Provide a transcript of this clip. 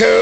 namaku